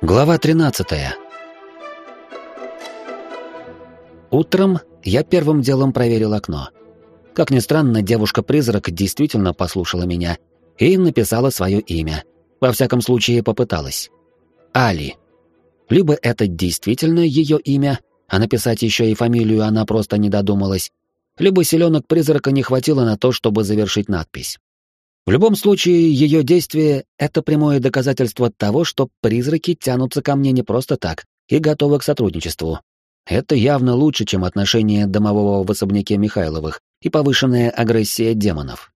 Глава 13. Утром я первым делом проверил окно. Как ни странно, девушка-призрак действительно послушала меня и написала свое имя. Во всяком случае, попыталась. Али. Либо это действительно ее имя, а написать еще и фамилию она просто не додумалась, либо селенок призрака не хватило на то, чтобы завершить надпись. В любом случае, ее действие — это прямое доказательство того, что призраки тянутся ко мне не просто так и готовы к сотрудничеству. Это явно лучше, чем отношение домового в особняке Михайловых и повышенная агрессия демонов.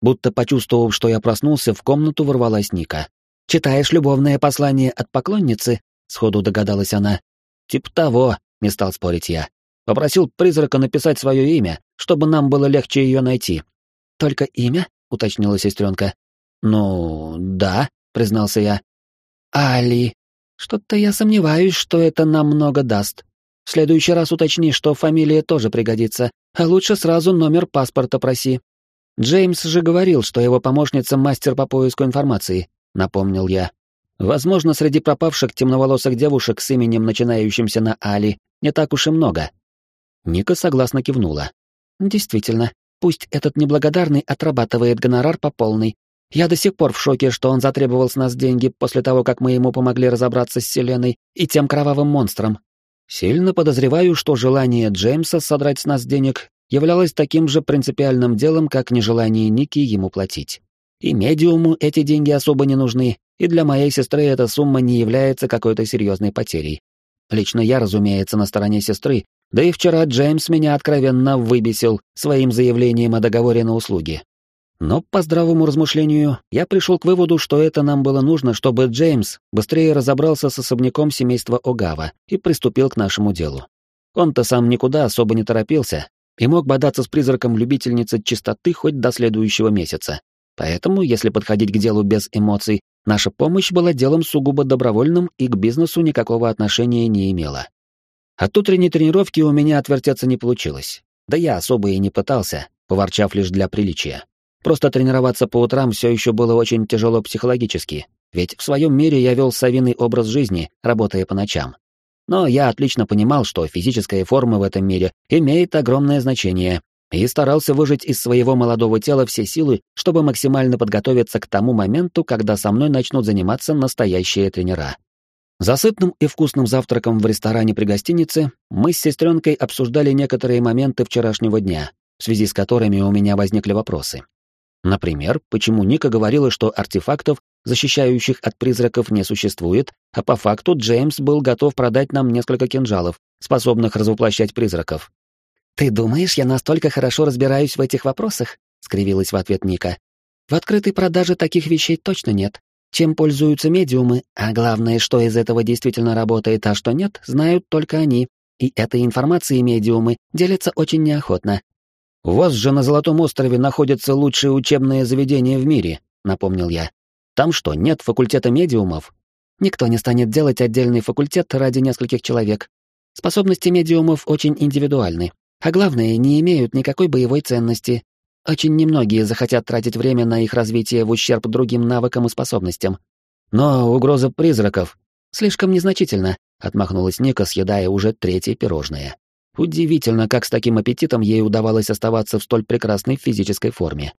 Будто почувствовав, что я проснулся, в комнату ворвалась Ника. «Читаешь любовное послание от поклонницы?» — сходу догадалась она. «Тип того», — не стал спорить я. Попросил призрака написать свое имя, чтобы нам было легче ее найти. «Только имя?» Уточнила сестренка. Ну, да, признался я. Али, что-то я сомневаюсь, что это нам много даст. В следующий раз уточни, что фамилия тоже пригодится, а лучше сразу номер паспорта проси. Джеймс же говорил, что его помощница мастер по поиску информации, напомнил я. Возможно, среди пропавших темноволосых девушек с именем, начинающимся на Али, не так уж и много. Ника согласно кивнула. Действительно, Пусть этот неблагодарный отрабатывает гонорар по полной. Я до сих пор в шоке, что он затребовал с нас деньги после того, как мы ему помогли разобраться с Селеной и тем кровавым монстром. Сильно подозреваю, что желание Джеймса содрать с нас денег являлось таким же принципиальным делом, как нежелание Ники ему платить. И медиуму эти деньги особо не нужны, и для моей сестры эта сумма не является какой-то серьезной потерей. Лично я, разумеется, на стороне сестры, да и вчера Джеймс меня откровенно выбесил своим заявлением о договоре на услуги. Но по здравому размышлению я пришел к выводу, что это нам было нужно, чтобы Джеймс быстрее разобрался с особняком семейства Огава и приступил к нашему делу. Он-то сам никуда особо не торопился и мог бодаться с призраком любительницы чистоты хоть до следующего месяца. Поэтому, если подходить к делу без эмоций, наша помощь была делом сугубо добровольным и к бизнесу никакого отношения не имела. От утренней тренировки у меня отвертеться не получилось. Да я особо и не пытался, поворчав лишь для приличия. Просто тренироваться по утрам все еще было очень тяжело психологически, ведь в своем мире я вел совиный образ жизни, работая по ночам. Но я отлично понимал, что физическая форма в этом мире имеет огромное значение, и старался выжать из своего молодого тела все силы, чтобы максимально подготовиться к тому моменту, когда со мной начнут заниматься настоящие тренера. За сытным и вкусным завтраком в ресторане при гостинице мы с сестренкой обсуждали некоторые моменты вчерашнего дня, в связи с которыми у меня возникли вопросы. Например, почему Ника говорила, что артефактов, защищающих от призраков, не существует, а по факту Джеймс был готов продать нам несколько кинжалов, способных развоплощать призраков. «Ты думаешь, я настолько хорошо разбираюсь в этих вопросах?» — скривилась в ответ Ника. «В открытой продаже таких вещей точно нет. Чем пользуются медиумы, а главное, что из этого действительно работает, а что нет, знают только они. И этой информацией медиумы делятся очень неохотно. «У вас же на Золотом острове находятся лучшие учебные заведения в мире», — напомнил я. «Там что, нет факультета медиумов?» «Никто не станет делать отдельный факультет ради нескольких человек. Способности медиумов очень индивидуальны, а главное, не имеют никакой боевой ценности, очень немногие захотят тратить время на их развитие в ущерб другим навыкам и способностям. Но угроза призраков слишком незначительна, отмахнулась Ника, съедая уже третье пирожное. Удивительно, как с таким аппетитом ей удавалось оставаться в столь прекрасной физической форме.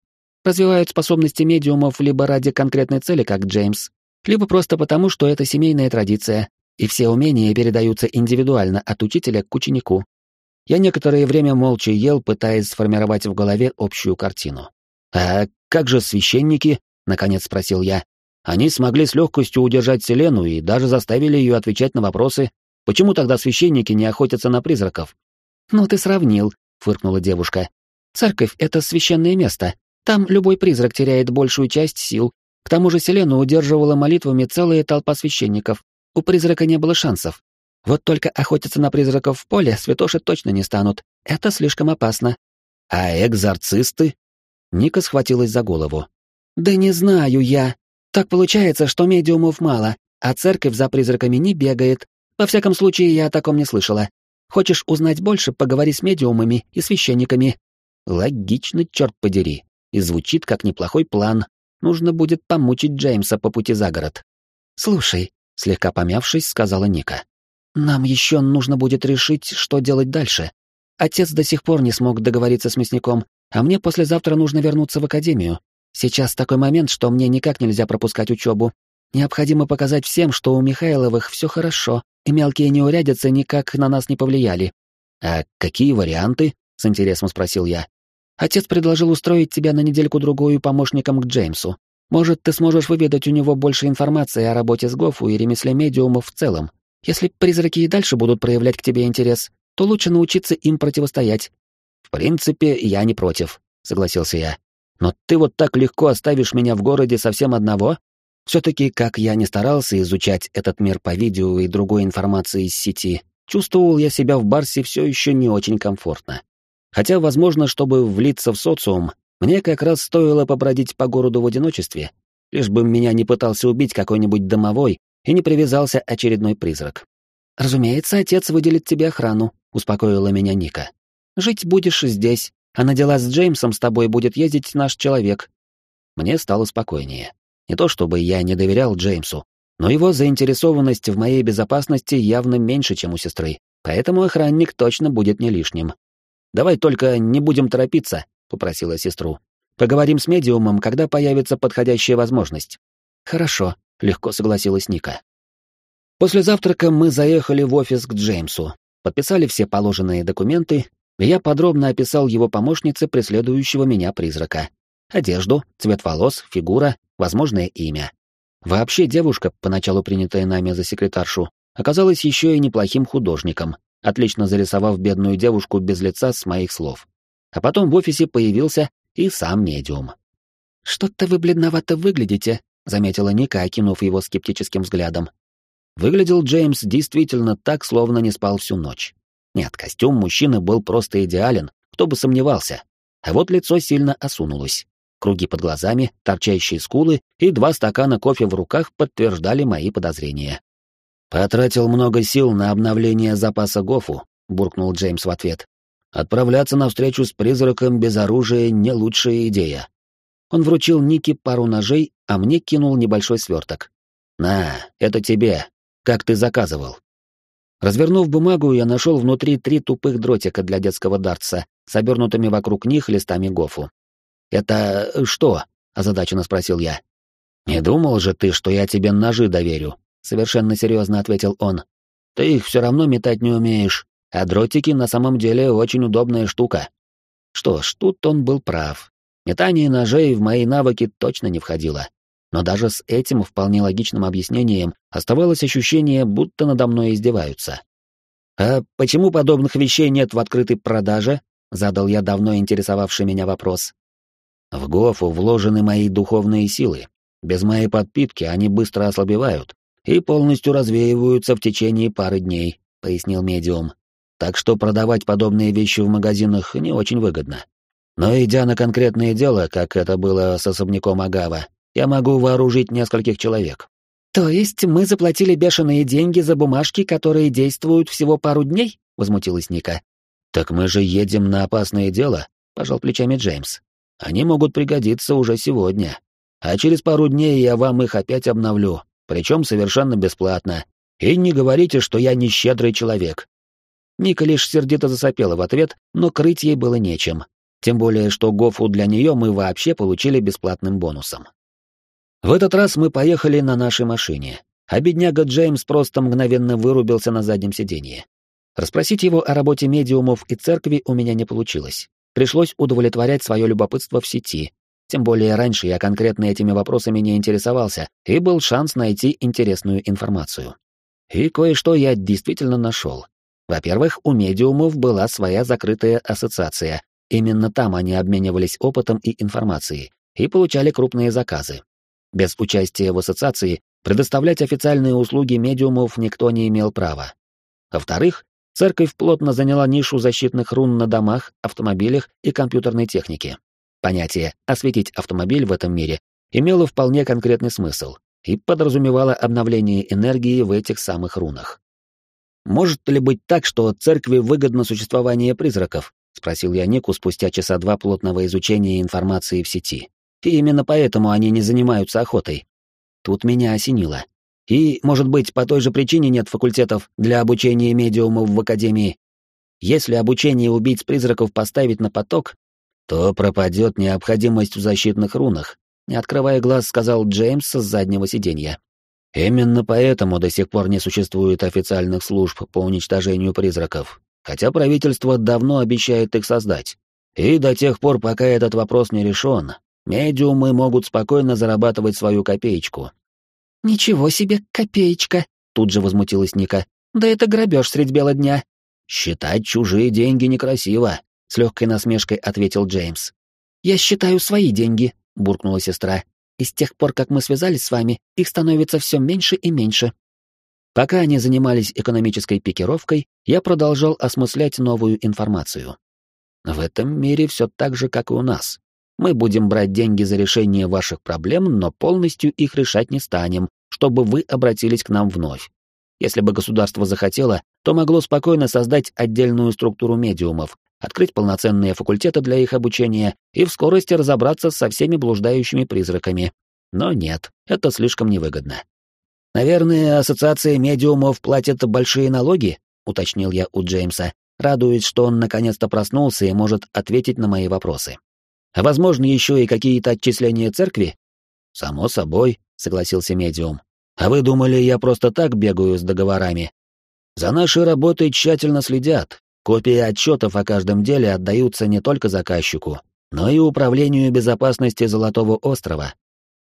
Развивают способности медиумов либо ради конкретной цели, как Джеймс, либо просто потому, что это семейная традиция, и все умения передаются индивидуально от учителя к ученику. Я некоторое время молча ел, пытаясь сформировать в голове общую картину. «А как же священники?» — наконец спросил я. «Они смогли с легкостью удержать Селену и даже заставили ее отвечать на вопросы. Почему тогда священники не охотятся на призраков?» «Ну ты сравнил», — фыркнула девушка. «Церковь — это священное место. Там любой призрак теряет большую часть сил. К тому же Селену удерживала молитвами целая толпа священников. У призрака не было шансов. Вот только охотиться на призраков в поле святоши точно не станут. Это слишком опасно. А экзорцисты? Ника схватилась за голову. Да не знаю я. Так получается, что медиумов мало, а церковь за призраками не бегает. Во всяком случае, я о таком не слышала. Хочешь узнать больше, поговори с медиумами и священниками. Логично, черт подери. И звучит как неплохой план. Нужно будет помучить Джеймса по пути за город. Слушай, слегка помявшись, сказала Ника. Нам еще нужно будет решить, что делать дальше. Отец до сих пор не смог договориться с мясником, а мне послезавтра нужно вернуться в академию. Сейчас такой момент, что мне никак нельзя пропускать учебу. Необходимо показать всем, что у Михайловых все хорошо, и мелкие неурядицы никак на нас не повлияли. А какие варианты? с интересом спросил я. Отец предложил устроить тебя на недельку-другую помощником к Джеймсу. Может, ты сможешь выведать у него больше информации о работе с Гофу и ремесле медиумов в целом. Если призраки и дальше будут проявлять к тебе интерес, то лучше научиться им противостоять. В принципе, я не против, согласился я. Но ты вот так легко оставишь меня в городе совсем одного? Все-таки, как я не старался изучать этот мир по видео и другой информации из сети, чувствовал я себя в Барсе все еще не очень комфортно. Хотя, возможно, чтобы влиться в социум, мне как раз стоило побродить по городу в одиночестве, лишь бы меня не пытался убить какой-нибудь домовой и не привязался очередной призрак. «Разумеется, отец выделит тебе охрану», — успокоила меня Ника. «Жить будешь здесь, а на дела с Джеймсом с тобой будет ездить наш человек». Мне стало спокойнее. Не то чтобы я не доверял Джеймсу, но его заинтересованность в моей безопасности явно меньше, чем у сестры, поэтому охранник точно будет не лишним. «Давай только не будем торопиться», — попросила сестру. «Поговорим с медиумом, когда появится подходящая возможность». «Хорошо», — легко согласилась Ника. После завтрака мы заехали в офис к Джеймсу, подписали все положенные документы, и я подробно описал его помощнице преследующего меня призрака. Одежду, цвет волос, фигура, возможное имя. Вообще девушка, поначалу принятая нами за секретаршу, оказалась еще и неплохим художником, отлично зарисовав бедную девушку без лица с моих слов. А потом в офисе появился и сам медиум. «Что-то вы бледновато выглядите», — заметила Ника, окинув его скептическим взглядом. Выглядел Джеймс действительно так, словно не спал всю ночь. Нет, костюм мужчины был просто идеален, кто бы сомневался. А вот лицо сильно осунулось. Круги под глазами, торчащие скулы и два стакана кофе в руках подтверждали мои подозрения. «Потратил много сил на обновление запаса Гофу», — буркнул Джеймс в ответ. «Отправляться на встречу с призраком без оружия — не лучшая идея». Он вручил Нике пару ножей, а мне кинул небольшой сверток. «На, это тебе, как ты заказывал». Развернув бумагу, я нашел внутри три тупых дротика для детского дартса с обернутыми вокруг них листами гофу. «Это э, что?» — озадаченно спросил я. «Не думал же ты, что я тебе ножи доверю?» — совершенно серьезно ответил он. «Ты их все равно метать не умеешь, а дротики на самом деле очень удобная штука». Что ж, тут он был прав. Метание ножей в мои навыки точно не входило. Но даже с этим вполне логичным объяснением оставалось ощущение, будто надо мной издеваются. «А почему подобных вещей нет в открытой продаже?» — задал я давно интересовавший меня вопрос. «В Гофу вложены мои духовные силы. Без моей подпитки они быстро ослабевают и полностью развеиваются в течение пары дней», — пояснил медиум. «Так что продавать подобные вещи в магазинах не очень выгодно. Но идя на конкретное дело, как это было с особняком Агава, я могу вооружить нескольких человек. То есть мы заплатили бешеные деньги за бумажки, которые действуют всего пару дней? возмутилась Ника. Так мы же едем на опасное дело, пожал плечами Джеймс. Они могут пригодиться уже сегодня. А через пару дней я вам их опять обновлю, причем совершенно бесплатно. И не говорите, что я не щедрый человек. Ника лишь сердито засопела в ответ, но крыть ей было нечем. Тем более, что Гофу для нее мы вообще получили бесплатным бонусом. В этот раз мы поехали на нашей машине, а бедняга Джеймс просто мгновенно вырубился на заднем сиденье. Расспросить его о работе медиумов и церкви у меня не получилось. Пришлось удовлетворять свое любопытство в сети. Тем более раньше я конкретно этими вопросами не интересовался, и был шанс найти интересную информацию. И кое-что я действительно нашел. Во-первых, у медиумов была своя закрытая ассоциация. Именно там они обменивались опытом и информацией и получали крупные заказы. Без участия в ассоциации предоставлять официальные услуги медиумов никто не имел права. Во-вторых, церковь плотно заняла нишу защитных рун на домах, автомобилях и компьютерной технике. Понятие «осветить автомобиль» в этом мире имело вполне конкретный смысл и подразумевало обновление энергии в этих самых рунах. «Может ли быть так, что церкви выгодно существование призраков?» — спросил я Нику спустя часа два плотного изучения информации в сети. И именно поэтому они не занимаются охотой. Тут меня осенило. И, может быть, по той же причине нет факультетов для обучения медиумов в Академии. Если обучение убийц-призраков поставить на поток, то пропадет необходимость в защитных рунах, не открывая глаз, сказал Джеймс с заднего сиденья. Именно поэтому до сих пор не существует официальных служб по уничтожению призраков, хотя правительство давно обещает их создать. И до тех пор, пока этот вопрос не решен, медиумы могут спокойно зарабатывать свою копеечку. «Ничего себе, копеечка!» — тут же возмутилась Ника. «Да это грабеж средь бела дня!» «Считать чужие деньги некрасиво», — с легкой насмешкой ответил Джеймс. «Я считаю свои деньги», — буркнула сестра. «И с тех пор, как мы связались с вами, их становится все меньше и меньше». Пока они занимались экономической пикировкой, я продолжал осмыслять новую информацию. В этом мире все так же, как и у нас. Мы будем брать деньги за решение ваших проблем, но полностью их решать не станем, чтобы вы обратились к нам вновь. Если бы государство захотело, то могло спокойно создать отдельную структуру медиумов, открыть полноценные факультеты для их обучения и в скорости разобраться со всеми блуждающими призраками. Но нет, это слишком невыгодно. «Наверное, ассоциация медиумов платит большие налоги?» — уточнил я у Джеймса, радуясь, что он наконец-то проснулся и может ответить на мои вопросы. «А возможно, еще и какие-то отчисления церкви?» «Само собой», — согласился медиум. «А вы думали, я просто так бегаю с договорами?» «За нашей работой тщательно следят. Копии отчетов о каждом деле отдаются не только заказчику, но и Управлению безопасности Золотого острова.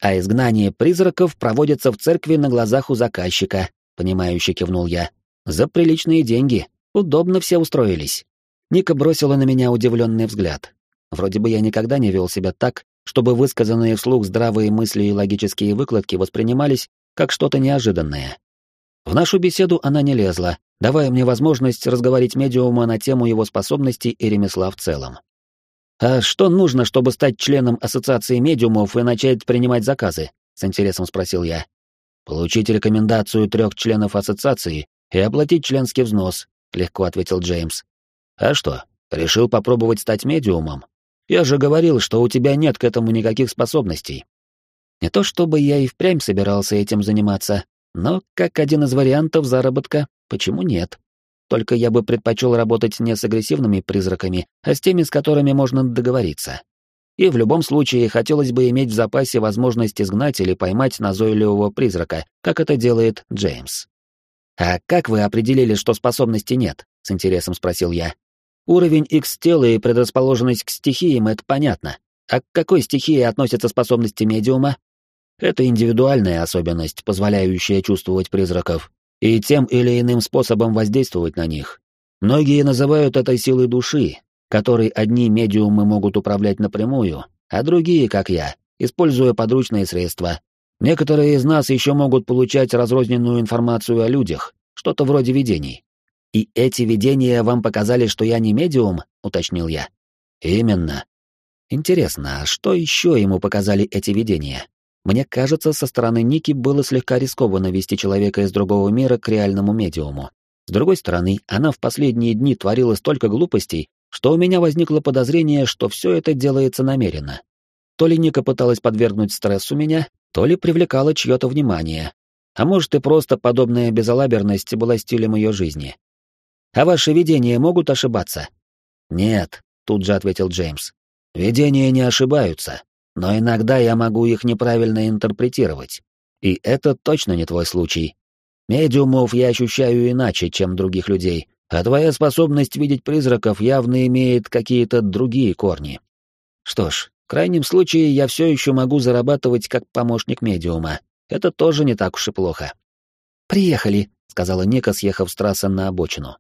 А изгнание призраков проводится в церкви на глазах у заказчика», — понимающе кивнул я. «За приличные деньги. Удобно все устроились. Ника бросила на меня удивленный взгляд. Вроде бы я никогда не вел себя так, чтобы высказанные вслух здравые мысли и логические выкладки воспринимались как что-то неожиданное. В нашу беседу она не лезла, давая мне возможность разговорить медиума на тему его способностей и ремесла в целом. «А что нужно, чтобы стать членом Ассоциации медиумов и начать принимать заказы?» — с интересом спросил я. «Получить рекомендацию трех членов ассоциации и оплатить членский взнос, — легко ответил Джеймс. «А что, решил попробовать стать медиумом? Я же говорил, что у тебя нет к этому никаких способностей». Не то чтобы я и впрямь собирался этим заниматься, но как один из вариантов заработка, почему нет? Только я бы предпочел работать не с агрессивными призраками, а с теми, с которыми можно договориться. И в любом случае хотелось бы иметь в запасе возможность изгнать или поймать назойливого призрака, как это делает Джеймс. «А как вы определили, что способности нет?» — с интересом спросил я. «Уровень X тела и предрасположенность к стихиям — это понятно. А к какой стихии относятся способности медиума?» «Это индивидуальная особенность, позволяющая чувствовать призраков, и тем или иным способом воздействовать на них. Многие называют это силой души, которой одни медиумы могут управлять напрямую, а другие, как я, используя подручные средства, Некоторые из нас еще могут получать разрозненную информацию о людях, что-то вроде видений. И эти видения вам показали, что я не медиум, уточнил я. Именно. Интересно, а что еще ему показали эти видения? Мне кажется, со стороны Ники было слегка рискованно вести человека из другого мира к реальному медиуму. С другой стороны, она в последние дни творила столько глупостей, что у меня возникло подозрение, что все это делается намеренно. То ли Ника пыталась подвергнуть стрессу меня, то ли привлекала чье-то внимание, а может и просто подобная безалаберность была стилем ее жизни. А ваши видения могут ошибаться? Нет, тут же ответил Джеймс. Видения не ошибаются, но иногда я могу их неправильно интерпретировать. И это точно не твой случай. Медиумов я ощущаю иначе, чем других людей, а твоя способность видеть призраков явно имеет какие-то другие корни. Что ж, в крайнем случае, я все еще могу зарабатывать как помощник медиума. Это тоже не так уж и плохо. «Приехали», — сказала Ника, съехав с трассы на обочину.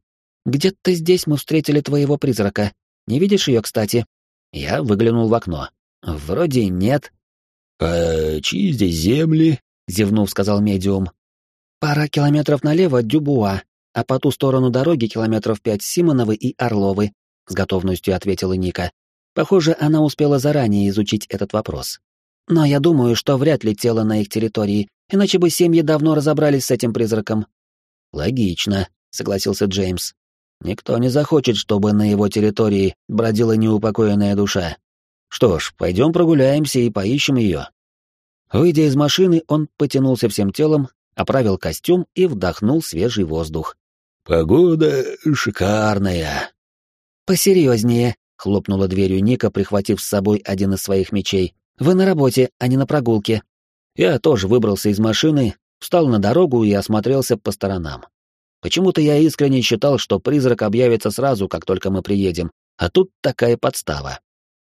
«Где-то здесь мы встретили твоего призрака. Не видишь ее, кстати?» Я выглянул в окно. «Вроде нет». «А чьи здесь земли?» — зевнув, сказал медиум. «Пара километров налево — Дюбуа, а по ту сторону дороги километров пять Симоновы и Орловы», — с готовностью ответила Ника. Похоже, она успела заранее изучить этот вопрос. Но я думаю, что вряд ли тело на их территории, иначе бы семьи давно разобрались с этим призраком. Логично, согласился Джеймс. Никто не захочет, чтобы на его территории бродила неупокоенная душа. Что ж, пойдем прогуляемся и поищем ее. Выйдя из машины, он потянулся всем телом, оправил костюм и вдохнул свежий воздух. «Погода шикарная». «Посерьезнее», — хлопнула дверью Ника, прихватив с собой один из своих мечей. «Вы на работе, а не на прогулке». Я тоже выбрался из машины, встал на дорогу и осмотрелся по сторонам. Почему-то я искренне считал, что призрак объявится сразу, как только мы приедем, а тут такая подстава.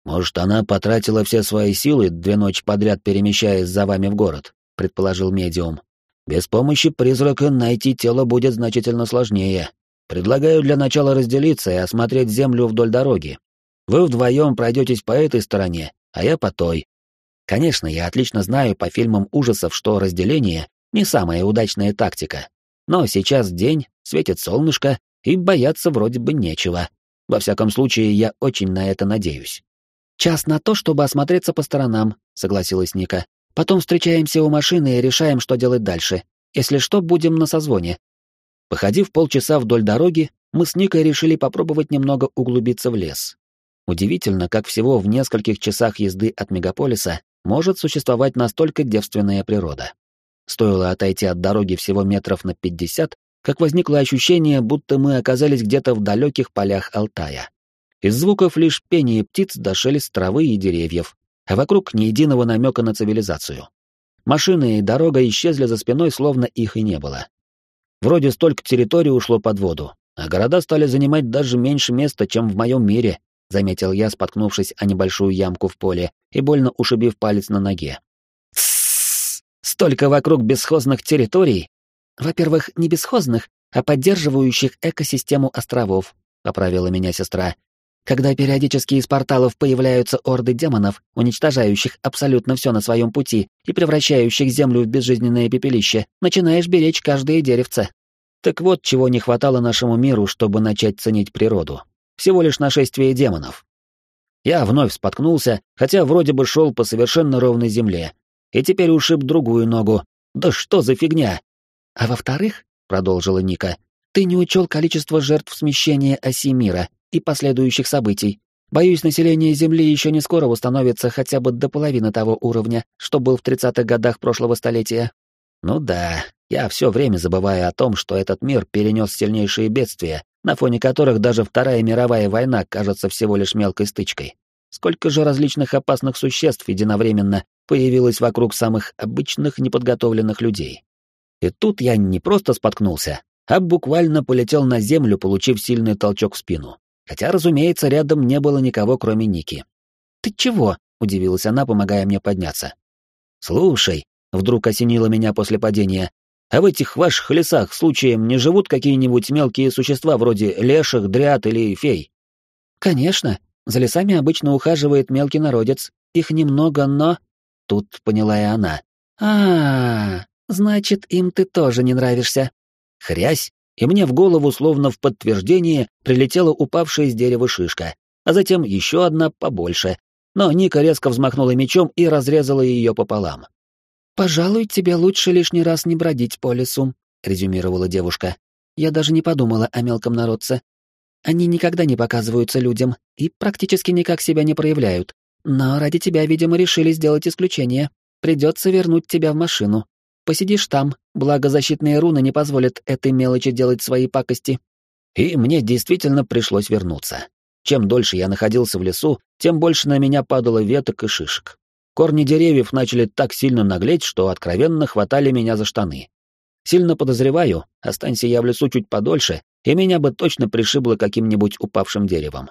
Может, она потратила все свои силы, две ночи подряд перемещаясь за вами в город, предположил медиум. Без помощи призрака найти тело будет значительно сложнее. Предлагаю для начала разделиться и осмотреть землю вдоль дороги. Вы вдвоем пройдетесь по этой стороне, а я по той. Конечно, я отлично знаю по фильмам ужасов, что разделение — не самая удачная тактика. Но сейчас день, светит солнышко, и бояться вроде бы нечего. Во всяком случае, я очень на это надеюсь. «Час на то, чтобы осмотреться по сторонам», — согласилась Ника. «Потом встречаемся у машины и решаем, что делать дальше. Если что, будем на созвоне». Походив полчаса вдоль дороги, мы с Никой решили попробовать немного углубиться в лес. Удивительно, как всего в нескольких часах езды от мегаполиса может существовать настолько девственная природа. Стоило отойти от дороги всего метров на пятьдесят, как возникло ощущение, будто мы оказались где-то в далеких полях Алтая. Из звуков лишь пение птиц до шелест травы и деревьев, а вокруг ни единого намека на цивилизацию. Машины и дорога исчезли за спиной, словно их и не было. Вроде столько территории ушло под воду, а города стали занимать даже меньше места, чем в моем мире, заметил я, споткнувшись о небольшую ямку в поле и больно ушибив палец на ноге. Столько вокруг бесхозных территорий. Во-первых, не бесхозных, а поддерживающих экосистему островов, поправила меня сестра. Когда периодически из порталов появляются орды демонов, уничтожающих абсолютно все на своем пути и превращающих землю в безжизненное пепелище, начинаешь беречь каждое деревце. Так вот, чего не хватало нашему миру, чтобы начать ценить природу. Всего лишь нашествие демонов. Я вновь споткнулся, хотя вроде бы шел по совершенно ровной земле, и теперь ушиб другую ногу. Да что за фигня? А во-вторых, продолжила Ника, ты не учел количество жертв смещения оси мира и последующих событий. Боюсь, население Земли еще не скоро восстановится хотя бы до половины того уровня, что был в 30-х годах прошлого столетия. Ну да, я все время забываю о том, что этот мир перенес сильнейшие бедствия, на фоне которых даже Вторая мировая война кажется всего лишь мелкой стычкой. Сколько же различных опасных существ единовременно появилось вокруг самых обычных неподготовленных людей. И тут я не просто споткнулся, а буквально полетел на землю, получив сильный толчок в спину. Хотя, разумеется, рядом не было никого, кроме Ники. «Ты чего?» — удивилась она, помогая мне подняться. «Слушай», — вдруг осенило меня после падения, «а в этих ваших лесах случаем не живут какие-нибудь мелкие существа вроде леших, дряд или фей?» «Конечно. За лесами обычно ухаживает мелкий народец. Их немного, но...» Тут поняла и она. а, -а, -а значит, им ты тоже не нравишься. Хрясь, и мне в голову, словно в подтверждение, прилетела упавшая с дерева шишка, а затем еще одна побольше. Но Ника резко взмахнула мечом и разрезала ее пополам. «Пожалуй, тебе лучше лишний раз не бродить по лесу», — резюмировала девушка. «Я даже не подумала о мелком народце. Они никогда не показываются людям и практически никак себя не проявляют. Но ради тебя, видимо, решили сделать исключение. Придется вернуть тебя в машину. Посидишь там, благо защитные руны не позволят этой мелочи делать свои пакости. И мне действительно пришлось вернуться. Чем дольше я находился в лесу, тем больше на меня падало веток и шишек. Корни деревьев начали так сильно наглеть, что откровенно хватали меня за штаны. Сильно подозреваю, останься я в лесу чуть подольше, и меня бы точно пришибло каким-нибудь упавшим деревом.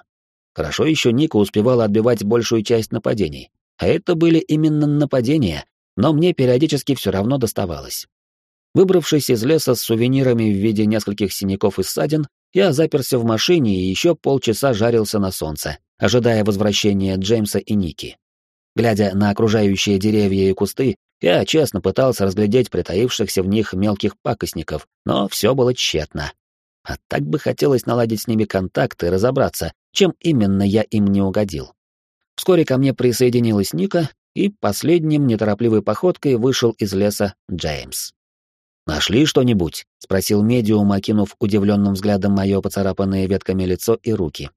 Хорошо еще Ника успевала отбивать большую часть нападений. А это были именно нападения, но мне периодически все равно доставалось. Выбравшись из леса с сувенирами в виде нескольких синяков и ссадин, я заперся в машине и еще полчаса жарился на солнце, ожидая возвращения Джеймса и Ники. Глядя на окружающие деревья и кусты, я честно пытался разглядеть притаившихся в них мелких пакостников, но все было тщетно. А так бы хотелось наладить с ними контакт и разобраться, чем именно я им не угодил. Вскоре ко мне присоединилась Ника, и последним неторопливой походкой вышел из леса Джеймс. «Нашли что-нибудь?» — спросил медиум, окинув удивленным взглядом мое поцарапанное ветками лицо и руки.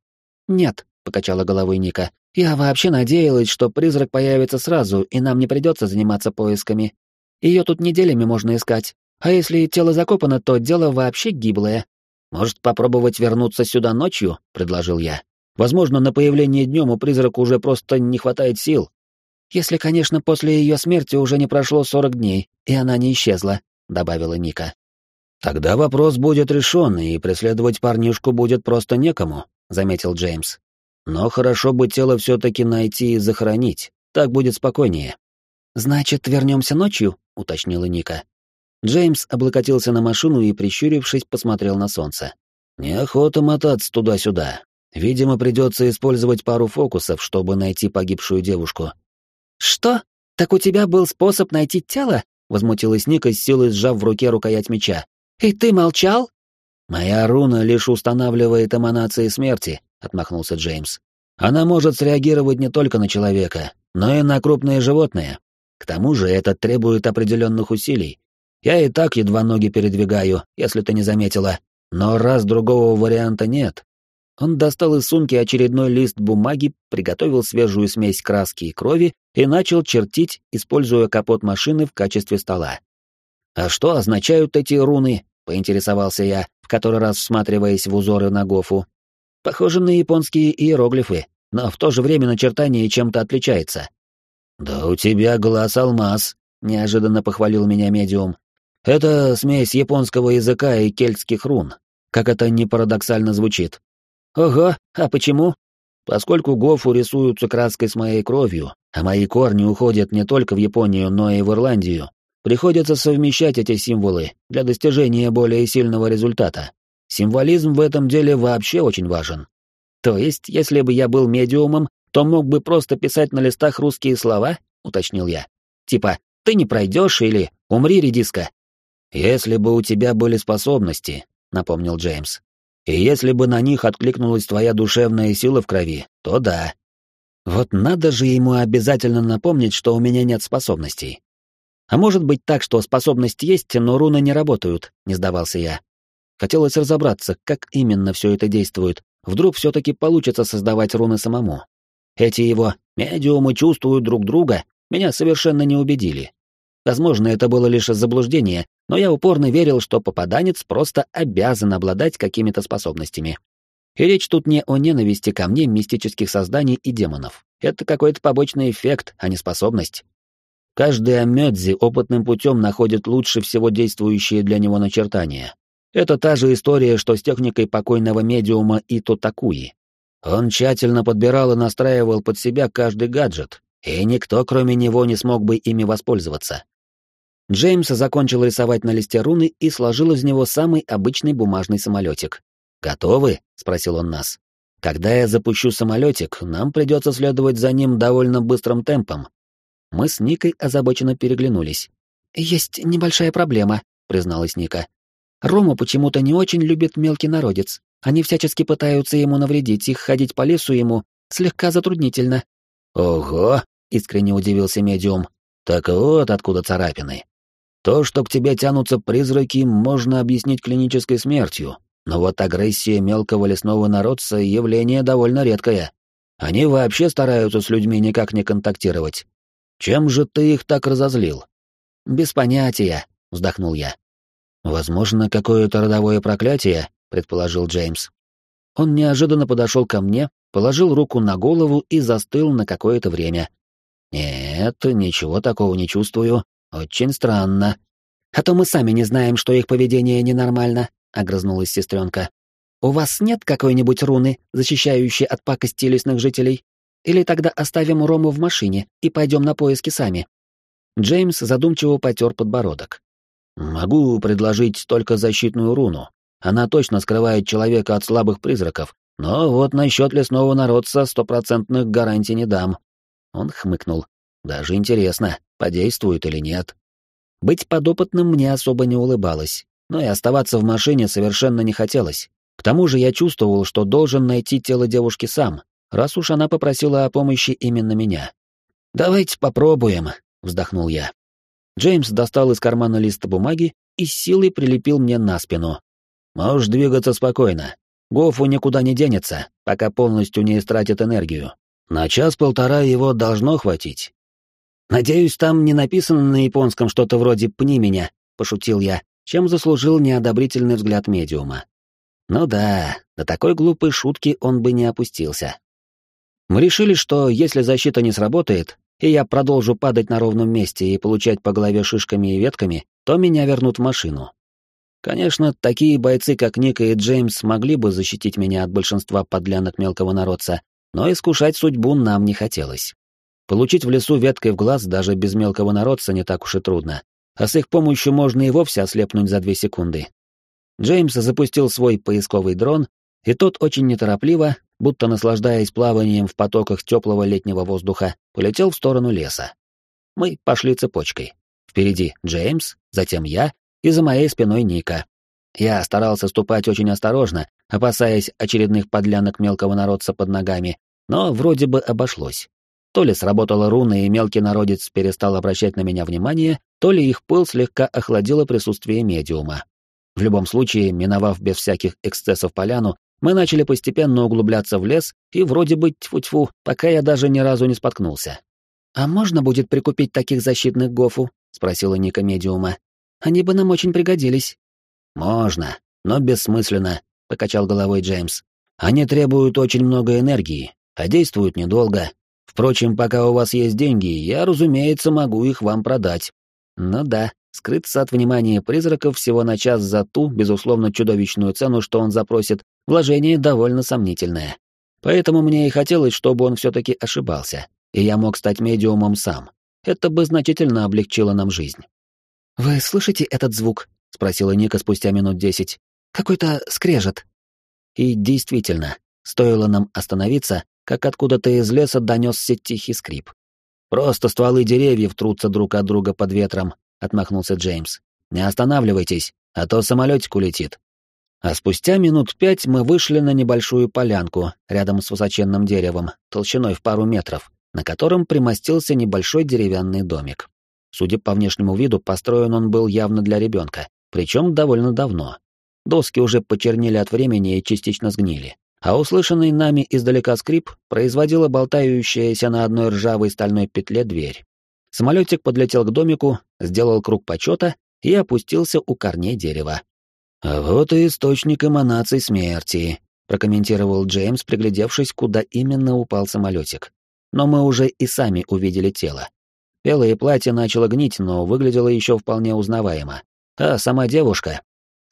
«Нет», — покачала головой Ника. «Я вообще надеялась, что призрак появится сразу, и нам не придется заниматься поисками. Ее тут неделями можно искать. А если тело закопано, то дело вообще гиблое. Может, попробовать вернуться сюда ночью, предложил я. Возможно, на появление днем у призрака уже просто не хватает сил. Если, конечно, после ее смерти уже не прошло сорок дней, и она не исчезла, добавила Ника. Тогда вопрос будет решен, и преследовать парнишку будет просто некому, заметил Джеймс. Но хорошо бы тело все-таки найти и захоронить, так будет спокойнее. Значит, вернемся ночью, уточнила Ника. Джеймс облокотился на машину и, прищурившись, посмотрел на солнце. Неохота мотаться туда-сюда. Видимо, придется использовать пару фокусов, чтобы найти погибшую девушку. Что? Так у тебя был способ найти тело? Возмутилась Ника с силой сжав в руке рукоять меча. И ты молчал? Моя руна лишь устанавливает эманации смерти, отмахнулся Джеймс. Она может среагировать не только на человека, но и на крупные животные. К тому же это требует определенных усилий. Я и так едва ноги передвигаю, если ты не заметила. Но раз другого варианта нет, он достал из сумки очередной лист бумаги, приготовил свежую смесь краски и крови и начал чертить, используя капот машины в качестве стола. «А что означают эти руны?» — поинтересовался я, в который раз всматриваясь в узоры на гофу. «Похоже на японские иероглифы, но в то же время начертание чем-то отличается». «Да у тебя глаз алмаз», — неожиданно похвалил меня медиум. «Это смесь японского языка и кельтских рун, как это не парадоксально звучит. Ого, а почему? Поскольку гофу рисуются краской с моей кровью, а мои корни уходят не только в Японию, но и в Ирландию, приходится совмещать эти символы для достижения более сильного результата. Символизм в этом деле вообще очень важен. То есть, если бы я был медиумом, то мог бы просто писать на листах русские слова, уточнил я. Типа «ты не пройдешь» или «умри, редиска». «Если бы у тебя были способности», — напомнил Джеймс, и если бы на них откликнулась твоя душевная сила в крови, то да. Вот надо же ему обязательно напомнить, что у меня нет способностей. А может быть так, что способности есть, но руны не работают, не сдавался я. Хотелось разобраться, как именно все это действует. Вдруг все-таки получится создавать руны самому. Эти его медиумы чувствуют друг друга, меня совершенно не убедили. Возможно, это было лишь заблуждение, но я упорно верил, что попаданец просто обязан обладать какими-то способностями. И речь тут не о ненависти ко мне мистических созданий и демонов. Это какой-то побочный эффект, а не способность. Каждый Амёдзи опытным путем находит лучше всего действующие для него начертания. Это та же история, что с техникой покойного медиума Ито Такуи. Он тщательно подбирал и настраивал под себя каждый гаджет, и никто, кроме него, не смог бы ими воспользоваться. Джеймс закончил рисовать на листе руны и сложил из него самый обычный бумажный самолетик. «Готовы?» — спросил он нас. «Когда я запущу самолетик, нам придется следовать за ним довольно быстрым темпом». Мы с Никой озабоченно переглянулись. «Есть небольшая проблема», — призналась Ника. «Рому почему-то не очень любит мелкий народец. Они всячески пытаются ему навредить, и ходить по лесу ему слегка затруднительно». «Ого!» — искренне удивился медиум. «Так вот откуда царапины. То, что к тебе тянутся призраки, можно объяснить клинической смертью, но вот агрессия мелкого лесного народца — явление довольно редкое. Они вообще стараются с людьми никак не контактировать. Чем же ты их так разозлил? Без понятия, вздохнул я. Возможно, какое-то родовое проклятие, предположил Джеймс. Он неожиданно подошел ко мне, положил руку на голову и застыл на какое-то время. Нет, ничего такого не чувствую. Очень странно. А то мы сами не знаем, что их поведение ненормально, огрызнулась сестренка. У вас нет какой-нибудь руны, защищающей от пакости лесных жителей? Или тогда оставим Рому в машине и пойдем на поиски сами? Джеймс задумчиво потер подбородок. Могу предложить только защитную руну. Она точно скрывает человека от слабых призраков, но вот насчет лесного народца стопроцентных гарантий не дам. Он хмыкнул. Даже интересно, подействует или нет. Быть подопытным мне особо не улыбалось, но и оставаться в машине совершенно не хотелось. К тому же я чувствовал, что должен найти тело девушки сам, раз уж она попросила о помощи именно меня. «Давайте попробуем», — вздохнул я. Джеймс достал из кармана лист бумаги и с силой прилепил мне на спину. «Можешь двигаться спокойно. Гофу никуда не денется, пока полностью не истратит энергию. На час-полтора его должно хватить. «Надеюсь, там не написано на японском что-то вроде «пни меня», — пошутил я, чем заслужил неодобрительный взгляд медиума. Ну да, до такой глупой шутки он бы не опустился. Мы решили, что если защита не сработает, и я продолжу падать на ровном месте и получать по голове шишками и ветками, то меня вернут в машину. Конечно, такие бойцы, как Ника и Джеймс, могли бы защитить меня от большинства подлянок мелкого народца, но искушать судьбу нам не хотелось. Получить в лесу веткой в глаз даже без мелкого народца не так уж и трудно, а с их помощью можно и вовсе ослепнуть за две секунды. Джеймс запустил свой поисковый дрон, и тот очень неторопливо, будто наслаждаясь плаванием в потоках теплого летнего воздуха, полетел в сторону леса. Мы пошли цепочкой. Впереди Джеймс, затем я и за моей спиной Ника. Я старался ступать очень осторожно, опасаясь очередных подлянок мелкого народца под ногами, но вроде бы обошлось. То ли сработала руна и мелкий народец перестал обращать на меня внимание, то ли их пыл слегка охладило присутствие медиума. В любом случае, миновав без всяких эксцессов поляну, мы начали постепенно углубляться в лес, и вроде бы тьфу-тьфу, пока я даже ни разу не споткнулся. «А можно будет прикупить таких защитных гофу?» — спросила Ника медиума. Они бы нам очень пригодились. Можно, но бессмысленно, покачал головой Джеймс. Они требуют очень много энергии, а действуют недолго. Впрочем, пока у вас есть деньги, я, разумеется, могу их вам продать. Ну да, скрыться от внимания призраков всего на час за ту, безусловно, чудовищную цену, что он запросит, вложение довольно сомнительное. Поэтому мне и хотелось, чтобы он все-таки ошибался, и я мог стать медиумом сам. Это бы значительно облегчило нам жизнь. «Вы слышите этот звук?» — спросила Ника спустя минут десять. «Какой-то скрежет». И действительно, стоило нам остановиться, как откуда-то из леса донесся тихий скрип. «Просто стволы деревьев трутся друг от друга под ветром», — отмахнулся Джеймс. «Не останавливайтесь, а то самолетик улетит». А спустя минут пять мы вышли на небольшую полянку рядом с высоченным деревом, толщиной в пару метров, на котором примостился небольшой деревянный домик. Судя по внешнему виду, построен он был явно для ребенка, причем довольно давно. Доски уже почернели от времени и частично сгнили. А услышанный нами издалека скрип производила болтающаяся на одной ржавой стальной петле дверь. Самолетик подлетел к домику, сделал круг почета и опустился у корней дерева. «А вот и источник эманаций смерти», — прокомментировал Джеймс, приглядевшись, куда именно упал самолетик. Но мы уже и сами увидели тело. Белое платье начало гнить, но выглядело еще вполне узнаваемо. А сама девушка...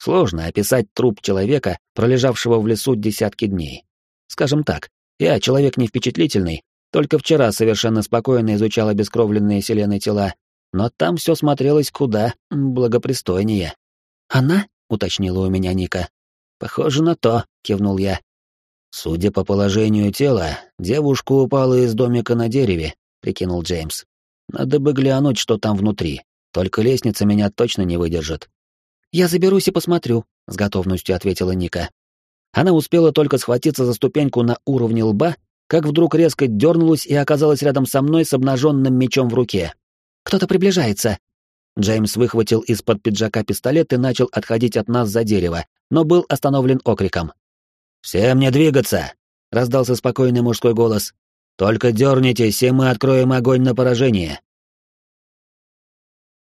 Сложно описать труп человека, пролежавшего в лесу десятки дней. Скажем так, я человек не впечатлительный, только вчера совершенно спокойно изучал обескровленные селены тела, но там все смотрелось куда благопристойнее. «Она?» — уточнила у меня Ника. «Похоже на то», — кивнул я. «Судя по положению тела, девушка упала из домика на дереве», — прикинул Джеймс. Надо бы глянуть, что там внутри. Только лестница меня точно не выдержит. Я заберусь и посмотрю, с готовностью ответила Ника. Она успела только схватиться за ступеньку на уровне лба, как вдруг резко дернулась и оказалась рядом со мной с обнаженным мечом в руке. Кто-то приближается. Джеймс выхватил из-под пиджака пистолет и начал отходить от нас за дерево, но был остановлен окриком. «Всем не двигаться!» — раздался спокойный мужской голос. Только дернитесь, и мы откроем огонь на поражение.